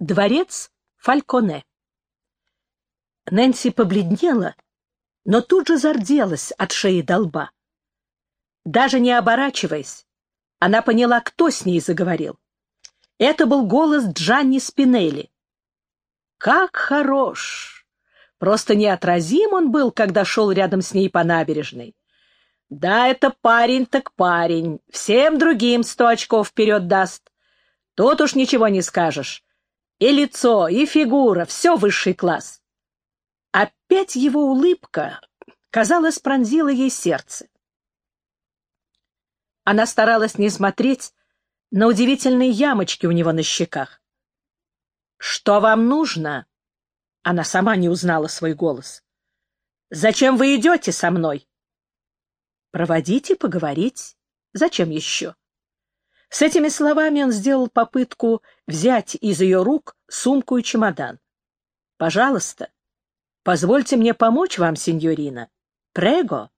Дворец Фальконе. Нэнси побледнела, но тут же зарделась от шеи до лба. Даже не оборачиваясь, она поняла, кто с ней заговорил. Это был голос Джанни Спинелли. Как хорош! Просто неотразим он был, когда шел рядом с ней по набережной. Да, это парень так парень, всем другим сто очков вперед даст. Тут уж ничего не скажешь. И лицо, и фигура, все высший класс. Опять его улыбка, казалось, пронзила ей сердце. Она старалась не смотреть на удивительные ямочки у него на щеках. «Что вам нужно?» Она сама не узнала свой голос. «Зачем вы идете со мной?» «Проводите поговорить. Зачем еще?» С этими словами он сделал попытку взять из ее рук сумку и чемодан. «Пожалуйста, позвольте мне помочь вам, сеньорина. Прего».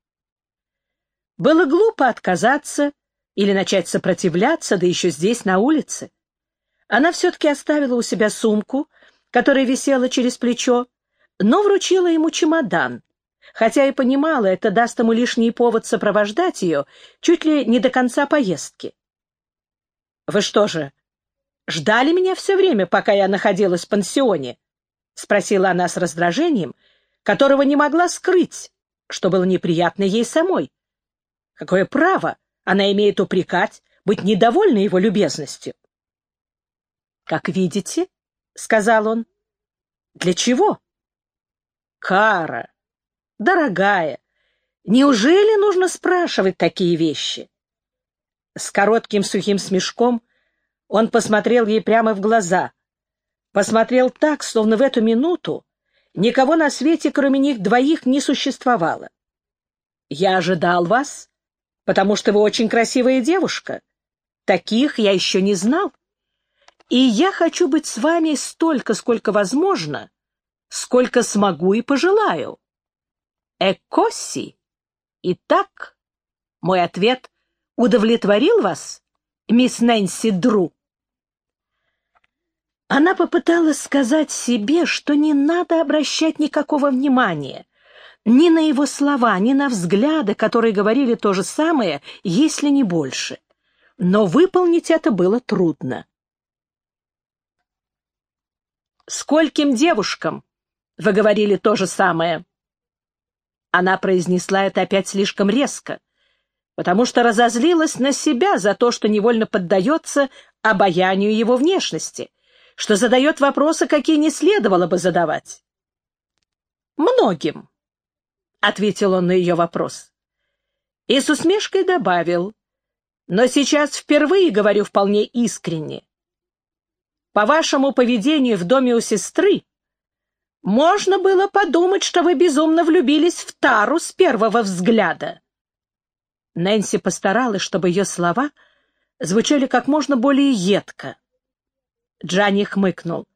Было глупо отказаться или начать сопротивляться, да еще здесь, на улице. Она все-таки оставила у себя сумку, которая висела через плечо, но вручила ему чемодан, хотя и понимала, это даст ему лишний повод сопровождать ее чуть ли не до конца поездки. «Вы что же, ждали меня все время, пока я находилась в пансионе?» — спросила она с раздражением, которого не могла скрыть, что было неприятно ей самой. «Какое право она имеет упрекать, быть недовольной его любезностью?» «Как видите», — сказал он. «Для чего?» «Кара, дорогая, неужели нужно спрашивать такие вещи?» С коротким сухим смешком он посмотрел ей прямо в глаза. Посмотрел так, словно в эту минуту никого на свете, кроме них двоих, не существовало. «Я ожидал вас, потому что вы очень красивая девушка. Таких я еще не знал. И я хочу быть с вами столько, сколько возможно, сколько смогу и пожелаю. Экоси. Итак, мой ответ удовлетворил вас, мисс Нэнси Дру? Она попыталась сказать себе, что не надо обращать никакого внимания ни на его слова, ни на взгляды, которые говорили то же самое, если не больше. Но выполнить это было трудно. «Скольким девушкам?» вы говорили то же самое?» Она произнесла это опять слишком резко, потому что разозлилась на себя за то, что невольно поддается обаянию его внешности, что задает вопросы, какие не следовало бы задавать. «Многим», — ответил он на ее вопрос. И с усмешкой добавил, «но сейчас впервые говорю вполне искренне. По вашему поведению в доме у сестры можно было подумать, что вы безумно влюбились в Тару с первого взгляда». Нэнси постаралась, чтобы ее слова звучали как можно более едко. Джанни хмыкнул.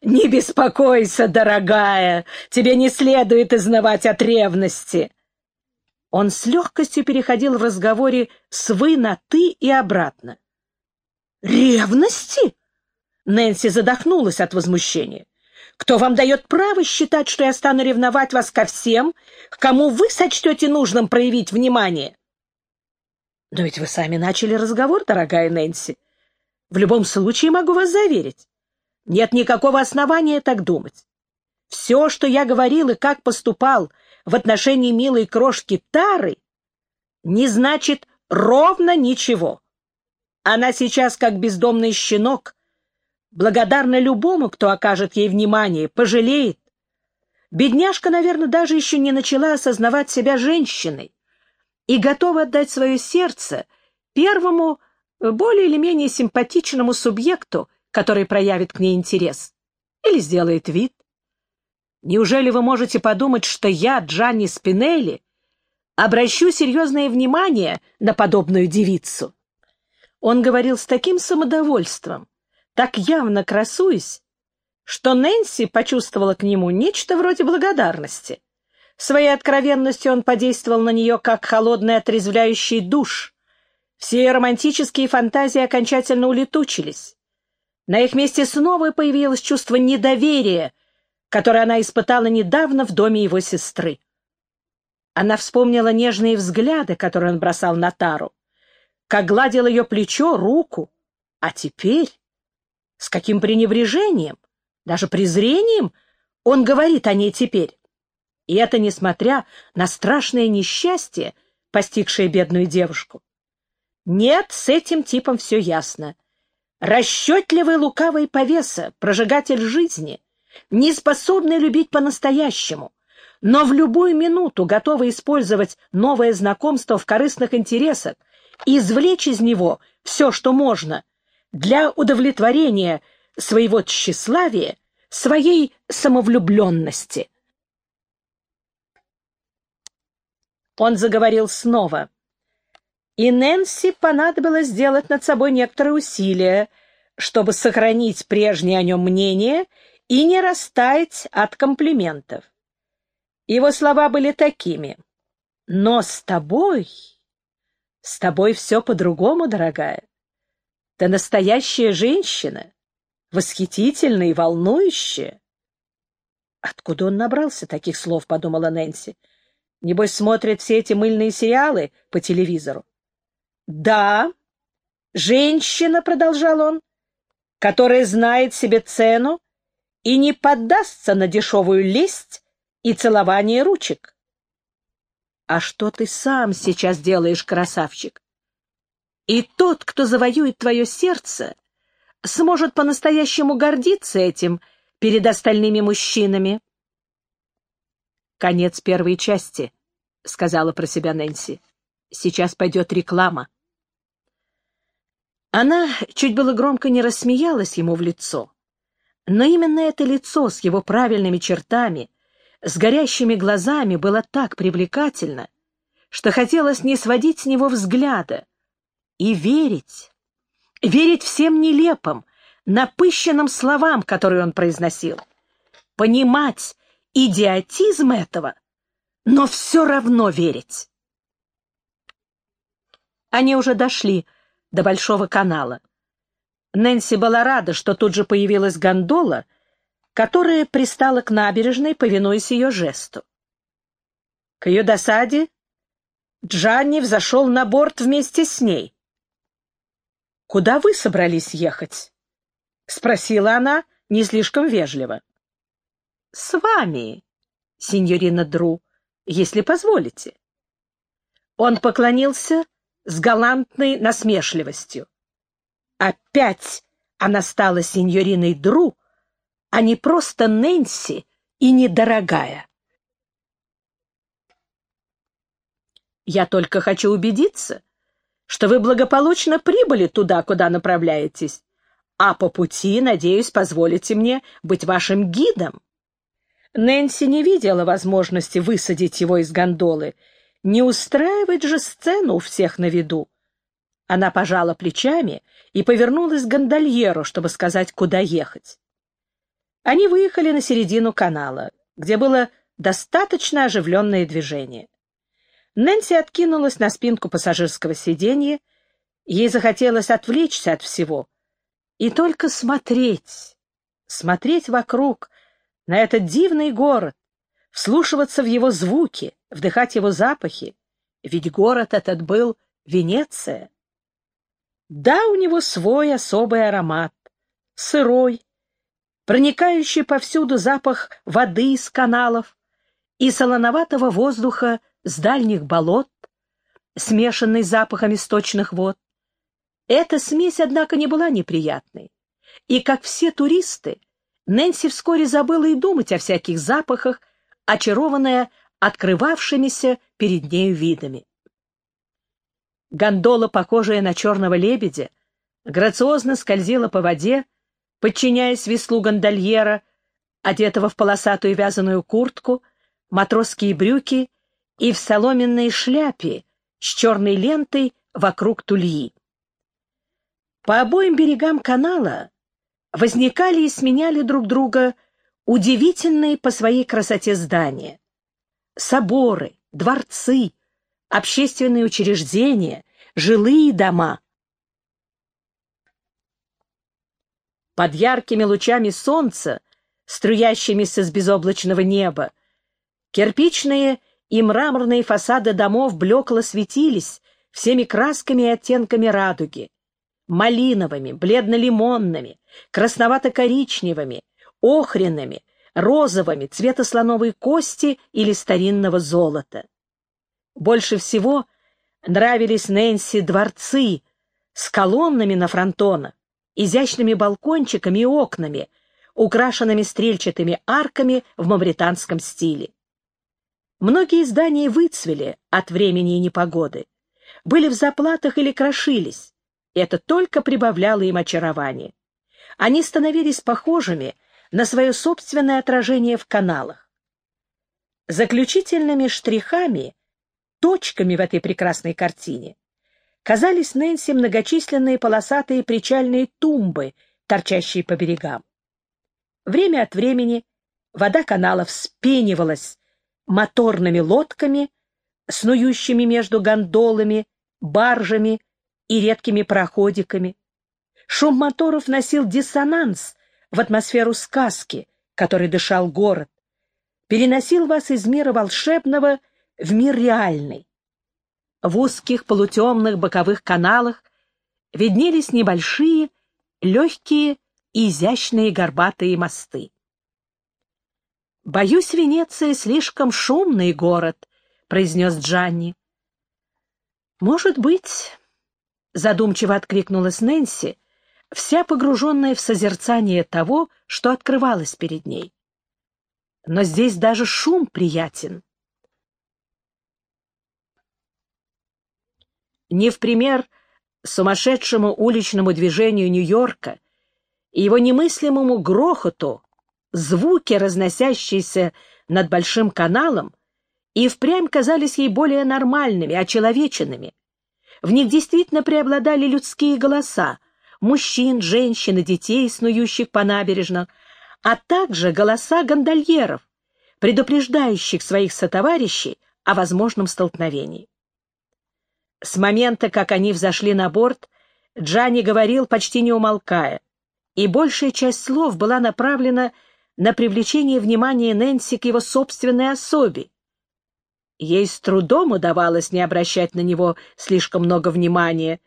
«Не беспокойся, дорогая, тебе не следует изнывать от ревности». Он с легкостью переходил в разговоре с «вы» на «ты» и обратно. «Ревности?» Нэнси задохнулась от возмущения. Кто вам дает право считать, что я стану ревновать вас ко всем, к кому вы сочтете нужным проявить внимание? Но ведь вы сами начали разговор, дорогая Нэнси. В любом случае могу вас заверить. Нет никакого основания так думать. Все, что я говорил и как поступал в отношении милой крошки Тары, не значит ровно ничего. Она сейчас как бездомный щенок, благодарна любому, кто окажет ей внимание, пожалеет. Бедняжка, наверное, даже еще не начала осознавать себя женщиной и готова отдать свое сердце первому, более или менее симпатичному субъекту, который проявит к ней интерес или сделает вид. Неужели вы можете подумать, что я, Джанни Спинелли, обращу серьезное внимание на подобную девицу? Он говорил с таким самодовольством, так явно красуясь, что Нэнси почувствовала к нему нечто вроде благодарности. Своей откровенностью он подействовал на нее как холодный отрезвляющий душ. Все ее романтические фантазии окончательно улетучились. На их месте снова появилось чувство недоверия, которое она испытала недавно в доме его сестры. Она вспомнила нежные взгляды, которые он бросал на Тару, как гладил ее плечо, руку. А теперь, с каким пренебрежением, даже презрением, он говорит о ней теперь. И это несмотря на страшное несчастье, постигшее бедную девушку. Нет, с этим типом все ясно. Расчетливый лукавый повеса, прожигатель жизни, не способный любить по-настоящему, но в любую минуту готовы использовать новое знакомство в корыстных интересах извлечь из него все, что можно, для удовлетворения своего тщеславия, своей самовлюбленности. Он заговорил снова. И Нэнси понадобилось сделать над собой некоторые усилия, чтобы сохранить прежнее о нем мнение и не растаять от комплиментов. Его слова были такими. «Но с тобой... С тобой все по-другому, дорогая. Ты настоящая женщина, восхитительная и волнующая». «Откуда он набрался таких слов?» — подумала Нэнси. «Небось, смотрит все эти мыльные сериалы по телевизору». «Да, женщина», — продолжал он, — «которая знает себе цену и не поддастся на дешевую лесть и целование ручек. А что ты сам сейчас делаешь, красавчик? И тот, кто завоюет твое сердце, сможет по-настоящему гордиться этим перед остальными мужчинами. Конец первой части, — сказала про себя Нэнси. Сейчас пойдет реклама. Она чуть было громко не рассмеялась ему в лицо. Но именно это лицо с его правильными чертами — с горящими глазами было так привлекательно, что хотелось не сводить с него взгляда и верить, верить всем нелепым, напыщенным словам, которые он произносил, понимать идиотизм этого, но все равно верить. Они уже дошли до Большого канала. Нэнси была рада, что тут же появилась гондола — которая пристала к набережной, повинуясь ее жесту. К ее досаде Джанни взошел на борт вместе с ней. «Куда вы собрались ехать?» — спросила она не слишком вежливо. «С вами, сеньорина Дру, если позволите». Он поклонился с галантной насмешливостью. Опять она стала сеньориной Дру, а не просто Нэнси и недорогая. Я только хочу убедиться, что вы благополучно прибыли туда, куда направляетесь, а по пути, надеюсь, позволите мне быть вашим гидом. Нэнси не видела возможности высадить его из гондолы, не устраивать же сцену у всех на виду. Она пожала плечами и повернулась к гондольеру, чтобы сказать, куда ехать. Они выехали на середину канала, где было достаточно оживленное движение. Нэнси откинулась на спинку пассажирского сиденья, ей захотелось отвлечься от всего и только смотреть, смотреть вокруг, на этот дивный город, вслушиваться в его звуки, вдыхать его запахи, ведь город этот был Венеция. Да, у него свой особый аромат, сырой, проникающий повсюду запах воды из каналов и солоноватого воздуха с дальних болот, смешанный с запахами сточных вод. Эта смесь, однако, не была неприятной. И, как все туристы, Нэнси вскоре забыла и думать о всяких запахах, очарованная открывавшимися перед нею видами. Гондола, похожая на черного лебедя, грациозно скользила по воде, подчиняясь веслу гондольера, одетого в полосатую вязаную куртку, матросские брюки и в соломенной шляпе с черной лентой вокруг тульи. По обоим берегам канала возникали и сменяли друг друга удивительные по своей красоте здания. Соборы, дворцы, общественные учреждения, жилые дома — под яркими лучами солнца, струящимися с безоблачного неба. Кирпичные и мраморные фасады домов блекло светились всеми красками и оттенками радуги. Малиновыми, бледно-лимонными, красновато-коричневыми, охренными, розовыми, цвета слоновой кости или старинного золота. Больше всего нравились Нэнси дворцы с колоннами на фронтонах, изящными балкончиками и окнами, украшенными стрельчатыми арками в мавританском стиле. Многие здания выцвели от времени и непогоды, были в заплатах или крошились, это только прибавляло им очарование. Они становились похожими на свое собственное отражение в каналах. Заключительными штрихами, точками в этой прекрасной картине, казались Нэнси многочисленные полосатые причальные тумбы, торчащие по берегам. Время от времени вода каналов вспенивалась моторными лодками, снующими между гондолами, баржами и редкими проходиками. Шум моторов носил диссонанс в атмосферу сказки, которой дышал город, переносил вас из мира волшебного в мир реальный. В узких полутемных боковых каналах виднелись небольшие, легкие и изящные горбатые мосты. «Боюсь, Венеция слишком шумный город», — произнес Джанни. «Может быть», — задумчиво откликнулась Нэнси, вся погруженная в созерцание того, что открывалось перед ней. «Но здесь даже шум приятен». Не в пример сумасшедшему уличному движению Нью-Йорка и его немыслимому грохоту звуки, разносящиеся над Большим каналом, и впрямь казались ей более нормальными, очеловеченными. В них действительно преобладали людские голоса, мужчин, женщин и детей, снующих по набережным, а также голоса гондольеров, предупреждающих своих сотоварищей о возможном столкновении. С момента, как они взошли на борт, Джанни говорил, почти не умолкая, и большая часть слов была направлена на привлечение внимания Нэнси к его собственной особе. Ей с трудом удавалось не обращать на него слишком много внимания,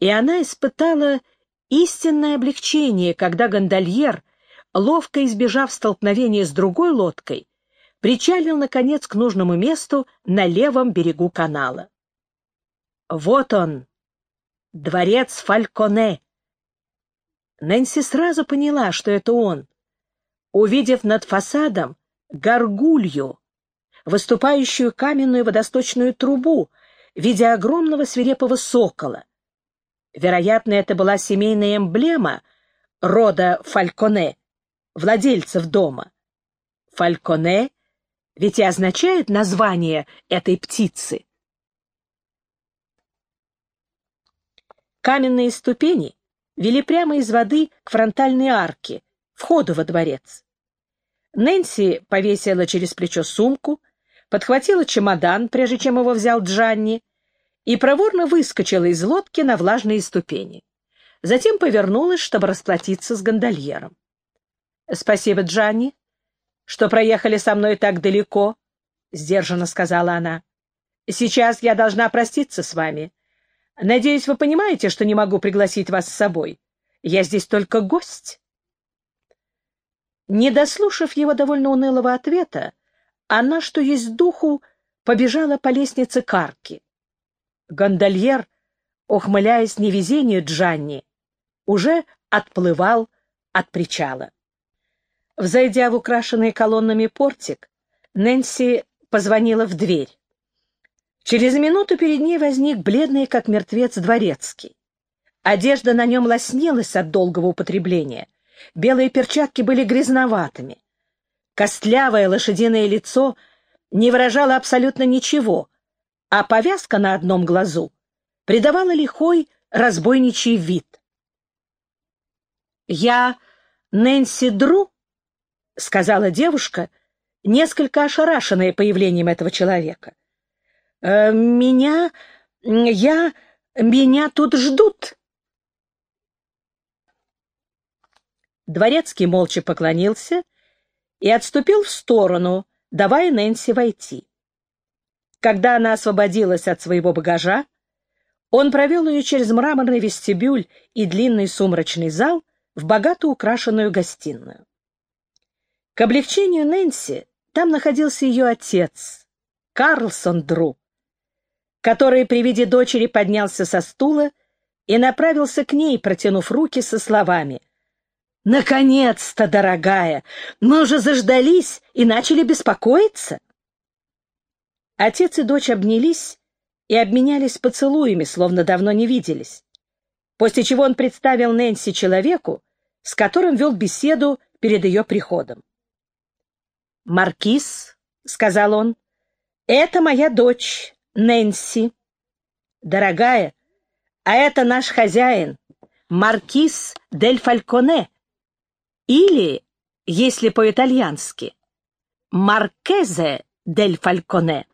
и она испытала истинное облегчение, когда гондольер, ловко избежав столкновения с другой лодкой, причалил, наконец, к нужному месту на левом берегу канала. Вот он, дворец Фальконе. Нэнси сразу поняла, что это он, увидев над фасадом горгулью, выступающую каменную водосточную трубу в виде огромного свирепого сокола. Вероятно, это была семейная эмблема рода Фальконе, владельцев дома. Фальконе ведь и означает название этой птицы. Каменные ступени вели прямо из воды к фронтальной арке, входу во дворец. Нэнси повесила через плечо сумку, подхватила чемодан, прежде чем его взял Джанни, и проворно выскочила из лодки на влажные ступени. Затем повернулась, чтобы расплатиться с гондольером. — Спасибо, Джанни, что проехали со мной так далеко, — сдержанно сказала она. — Сейчас я должна проститься с вами. Надеюсь, вы понимаете, что не могу пригласить вас с собой. Я здесь только гость. Не дослушав его довольно унылого ответа, она, что есть духу, побежала по лестнице к арке. Гондольер, ухмыляясь невезению Джанни, уже отплывал от причала. Взойдя в украшенный колоннами портик, Нэнси позвонила в дверь. Через минуту перед ней возник бледный, как мертвец, дворецкий. Одежда на нем лоснилась от долгого употребления — Белые перчатки были грязноватыми. Костлявое лошадиное лицо не выражало абсолютно ничего, а повязка на одном глазу придавала лихой разбойничий вид. «Я Нэнси Дру», — сказала девушка, несколько ошарашенная появлением этого человека. «Э, «Меня... я... меня тут ждут». Дворецкий молча поклонился и отступил в сторону, давая Нэнси войти. Когда она освободилась от своего багажа, он провел ее через мраморный вестибюль и длинный сумрачный зал в богато украшенную гостиную. К облегчению Нэнси там находился ее отец, Карлсон Дру, который при виде дочери поднялся со стула и направился к ней, протянув руки со словами «Наконец-то, дорогая! Мы уже заждались и начали беспокоиться!» Отец и дочь обнялись и обменялись поцелуями, словно давно не виделись, после чего он представил Нэнси человеку, с которым вел беседу перед ее приходом. «Маркиз», — сказал он, — «это моя дочь, Нэнси. Дорогая, а это наш хозяин, Маркиз дель Фальконе, или, если по-итальянски, Маркезе дель Фальконе».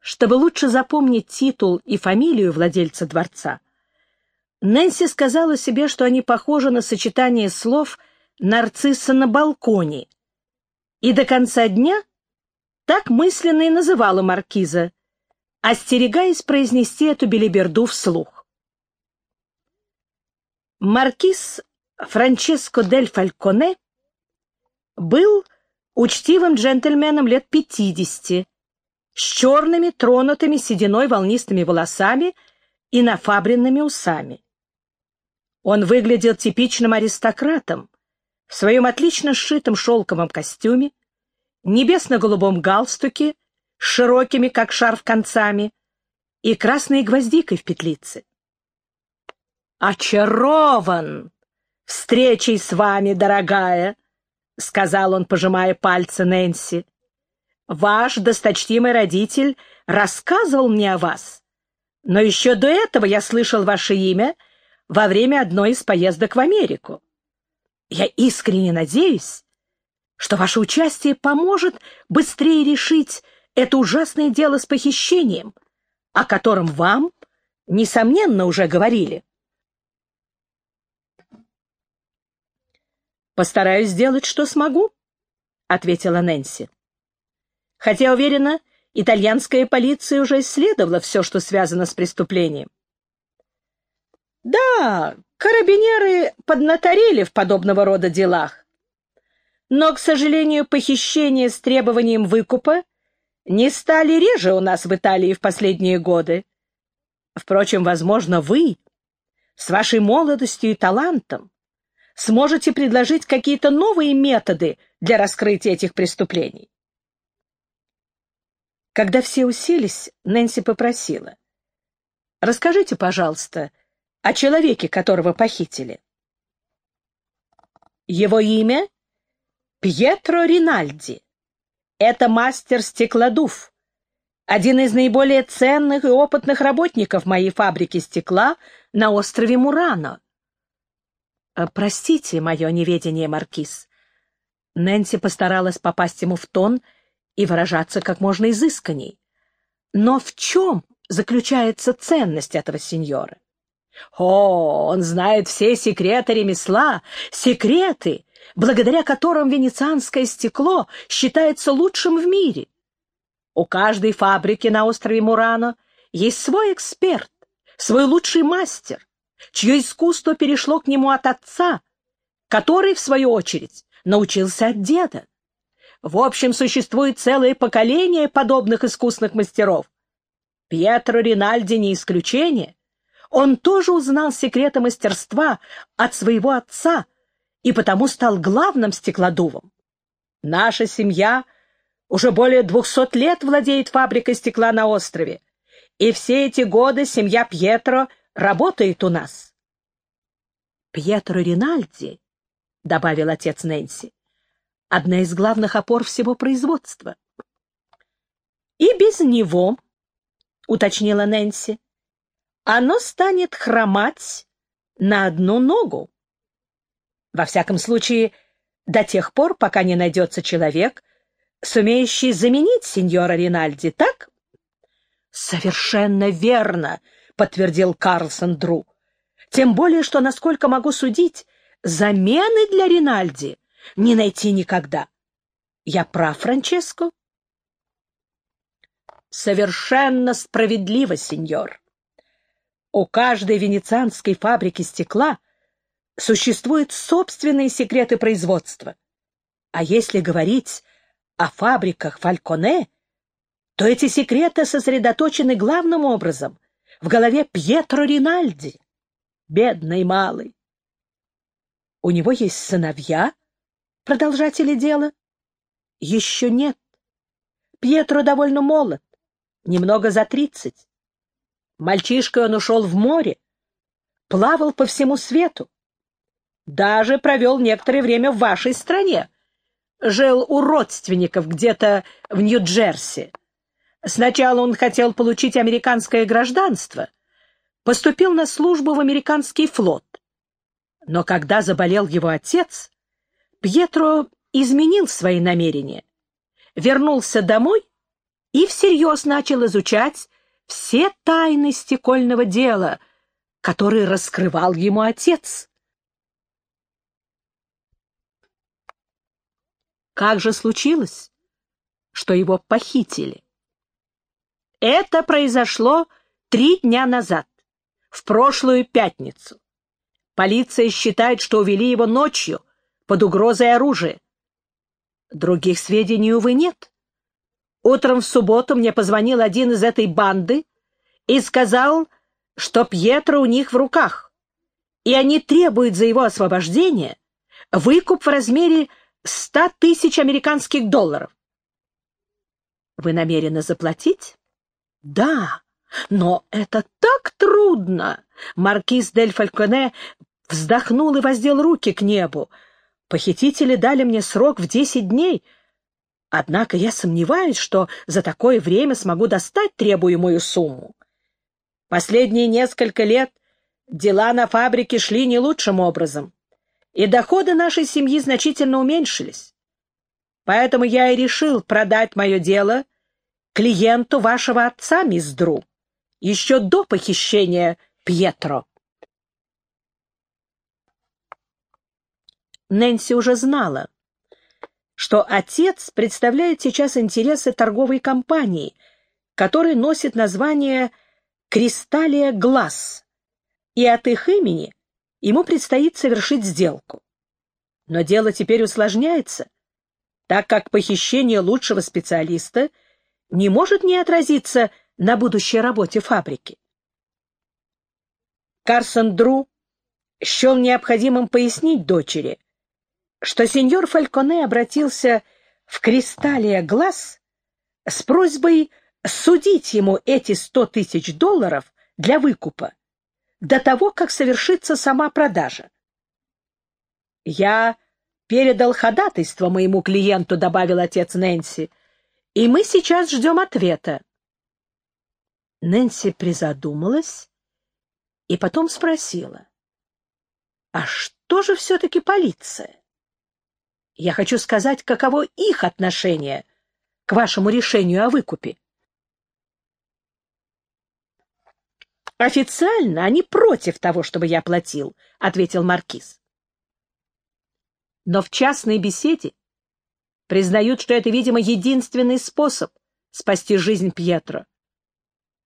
Чтобы лучше запомнить титул и фамилию владельца дворца, Нэнси сказала себе, что они похожи на сочетание слов нарцисса на балконе, и до конца дня так мысленно и называла маркиза, остерегаясь произнести эту белиберду вслух. Маркиз Франческо дель Фальконе был учтивым джентльменом лет пятидесяти, с черными, тронутыми сединой волнистыми волосами и нафабренными усами. Он выглядел типичным аристократом, в своем отлично сшитом шелковом костюме, небесно-голубом галстуке с широкими, как шарф, концами и красной гвоздикой в петлице. «Очарован встречей с вами, дорогая!» — сказал он, пожимая пальцы Нэнси. «Ваш досточтимый родитель рассказывал мне о вас, но еще до этого я слышал ваше имя во время одной из поездок в Америку. Я искренне надеюсь, что ваше участие поможет быстрее решить это ужасное дело с похищением, о котором вам, несомненно, уже говорили. «Постараюсь сделать, что смогу», — ответила Нэнси. «Хотя, уверена, итальянская полиция уже исследовала все, что связано с преступлением. Да, карабинеры поднаторели в подобного рода делах. Но, к сожалению, похищения с требованием выкупа не стали реже у нас в Италии в последние годы. Впрочем, возможно, вы, с вашей молодостью и талантом, сможете предложить какие-то новые методы для раскрытия этих преступлений. Когда все уселись, Нэнси попросила. «Расскажите, пожалуйста, о человеке, которого похитили. Его имя — Пьетро Ринальди. Это мастер стеклодув, один из наиболее ценных и опытных работников моей фабрики стекла на острове Мурано. Э, «Простите мое неведение, Маркиз». Нэнси постаралась попасть ему в тон и выражаться как можно изысканней. «Но в чем заключается ценность этого сеньора?» О, он знает все секреты ремесла, секреты, благодаря которым венецианское стекло считается лучшим в мире. У каждой фабрики на острове Мурано есть свой эксперт, свой лучший мастер, чье искусство перешло к нему от отца, который, в свою очередь, научился от деда. В общем, существует целое поколение подобных искусных мастеров. Пьетро Ринальди не исключение. Он тоже узнал секреты мастерства от своего отца и потому стал главным стеклодувом. Наша семья уже более двухсот лет владеет фабрикой стекла на острове, и все эти годы семья Пьетро работает у нас. Пьетро Ринальди, — добавил отец Нэнси, — одна из главных опор всего производства. — И без него, — уточнила Нэнси, оно станет хромать на одну ногу. Во всяком случае, до тех пор, пока не найдется человек, сумеющий заменить сеньора Ринальди, так? — Совершенно верно, — подтвердил Карлсон Дру. — Тем более, что, насколько могу судить, замены для Ринальди не найти никогда. Я прав, Франческо? Совершенно справедливо, сеньор. У каждой венецианской фабрики стекла существуют собственные секреты производства. А если говорить о фабриках Фальконе, то эти секреты сосредоточены главным образом в голове Пьетро Ринальди. Бедный малый. У него есть сыновья, продолжатели дела? Еще нет. Пьетро довольно молод, немного за тридцать. Мальчишкой он ушел в море, плавал по всему свету. Даже провел некоторое время в вашей стране. Жил у родственников где-то в Нью-Джерси. Сначала он хотел получить американское гражданство, поступил на службу в американский флот. Но когда заболел его отец, Пьетро изменил свои намерения, вернулся домой и всерьез начал изучать все тайны стекольного дела, которые раскрывал ему отец. Как же случилось, что его похитили? Это произошло три дня назад, в прошлую пятницу. Полиция считает, что увели его ночью под угрозой оружия. Других сведений, увы, нет. Утром в субботу мне позвонил один из этой банды и сказал, что Пьетро у них в руках, и они требуют за его освобождение выкуп в размере ста тысяч американских долларов. Вы намерены заплатить? Да, но это так трудно. Маркиз дель Фальконе вздохнул и воздел руки к небу. Похитители дали мне срок в десять дней — Однако я сомневаюсь, что за такое время смогу достать требуемую сумму. Последние несколько лет дела на фабрике шли не лучшим образом, и доходы нашей семьи значительно уменьшились. Поэтому я и решил продать мое дело клиенту вашего отца, мисс Дру, еще до похищения Пьетро. Нэнси уже знала, что отец представляет сейчас интересы торговой компании, которая носит название «Кристаллия Глаз», и от их имени ему предстоит совершить сделку. Но дело теперь усложняется, так как похищение лучшего специалиста не может не отразиться на будущей работе фабрики. Карсон Дру счел необходимым пояснить дочери, что сеньор Фальконе обратился в Кристаллия глаз с просьбой судить ему эти сто тысяч долларов для выкупа до того, как совершится сама продажа. «Я передал ходатайство моему клиенту», — добавил отец Нэнси, — «и мы сейчас ждем ответа». Нэнси призадумалась и потом спросила, «А что же все-таки полиция?» Я хочу сказать, каково их отношение к вашему решению о выкупе. «Официально они против того, чтобы я платил», — ответил Маркиз. Но в частной беседе признают, что это, видимо, единственный способ спасти жизнь Пьетро,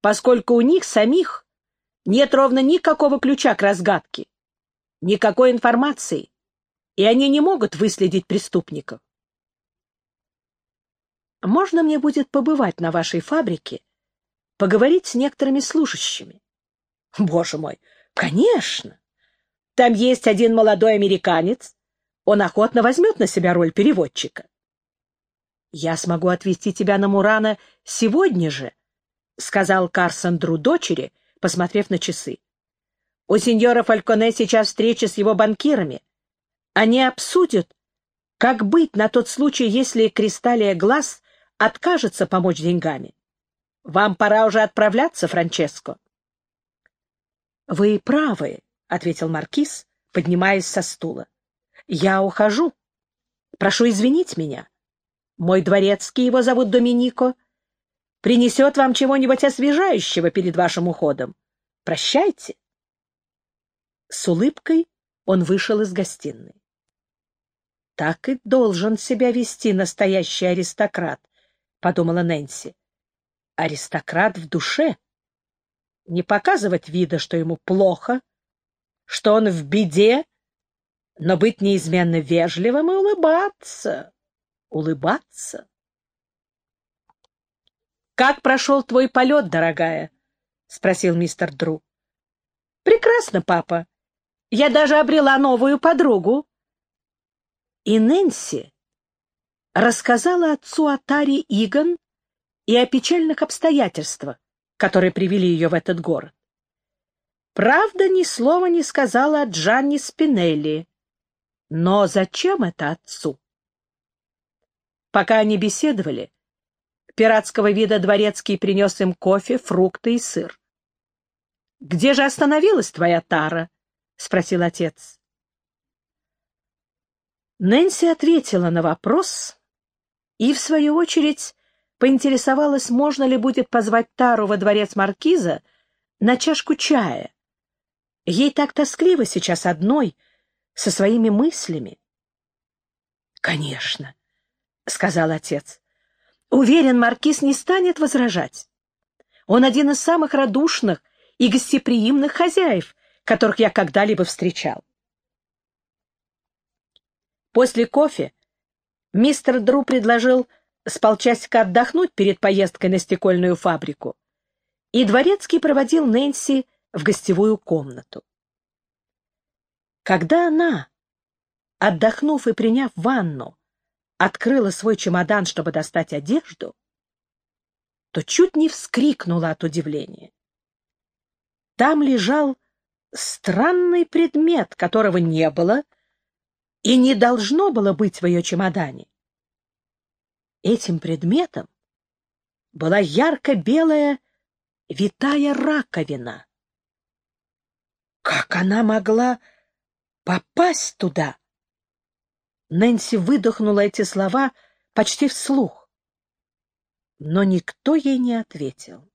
поскольку у них самих нет ровно никакого ключа к разгадке, никакой информации, и они не могут выследить преступников. Можно мне будет побывать на вашей фабрике, поговорить с некоторыми служащими? Боже мой, конечно! Там есть один молодой американец, он охотно возьмет на себя роль переводчика. Я смогу отвезти тебя на Мурана сегодня же, — сказал Карсон Дру дочери, посмотрев на часы. У сеньора Фальконе сейчас встреча с его банкирами. Они обсудят, как быть на тот случай, если Кристаллия Глаз откажется помочь деньгами. Вам пора уже отправляться, Франческо. — Вы правы, — ответил Маркиз, поднимаясь со стула. — Я ухожу. Прошу извинить меня. Мой дворецкий, его зовут Доминико, принесет вам чего-нибудь освежающего перед вашим уходом. Прощайте. С улыбкой он вышел из гостиной. «Так и должен себя вести настоящий аристократ», — подумала Нэнси. «Аристократ в душе. Не показывать вида, что ему плохо, что он в беде, но быть неизменно вежливым и улыбаться, улыбаться». «Как прошел твой полет, дорогая?» — спросил мистер Дру. «Прекрасно, папа. Я даже обрела новую подругу. И Нэнси рассказала отцу о Таре Иган и о печальных обстоятельствах, которые привели ее в этот город. Правда, ни слова не сказала о Джанни Спинелли. Но зачем это отцу? Пока они беседовали, пиратского вида дворецкий принес им кофе, фрукты и сыр. «Где же остановилась твоя тара?» — спросил отец. Нэнси ответила на вопрос и, в свою очередь, поинтересовалась, можно ли будет позвать Тару во дворец маркиза на чашку чая. Ей так тоскливо сейчас одной, со своими мыслями. «Конечно», — сказал отец. «Уверен, маркиз не станет возражать. Он один из самых радушных и гостеприимных хозяев, которых я когда-либо встречал. После кофе мистер Дру предложил с полчасика отдохнуть перед поездкой на стекольную фабрику, и Дворецкий проводил Нэнси в гостевую комнату. Когда она, отдохнув и приняв ванну, открыла свой чемодан, чтобы достать одежду, то чуть не вскрикнула от удивления. Там лежал странный предмет, которого не было и не должно было быть в ее чемодане. Этим предметом была ярко-белая витая раковина. Как она могла попасть туда? Нэнси выдохнула эти слова почти вслух, но никто ей не ответил.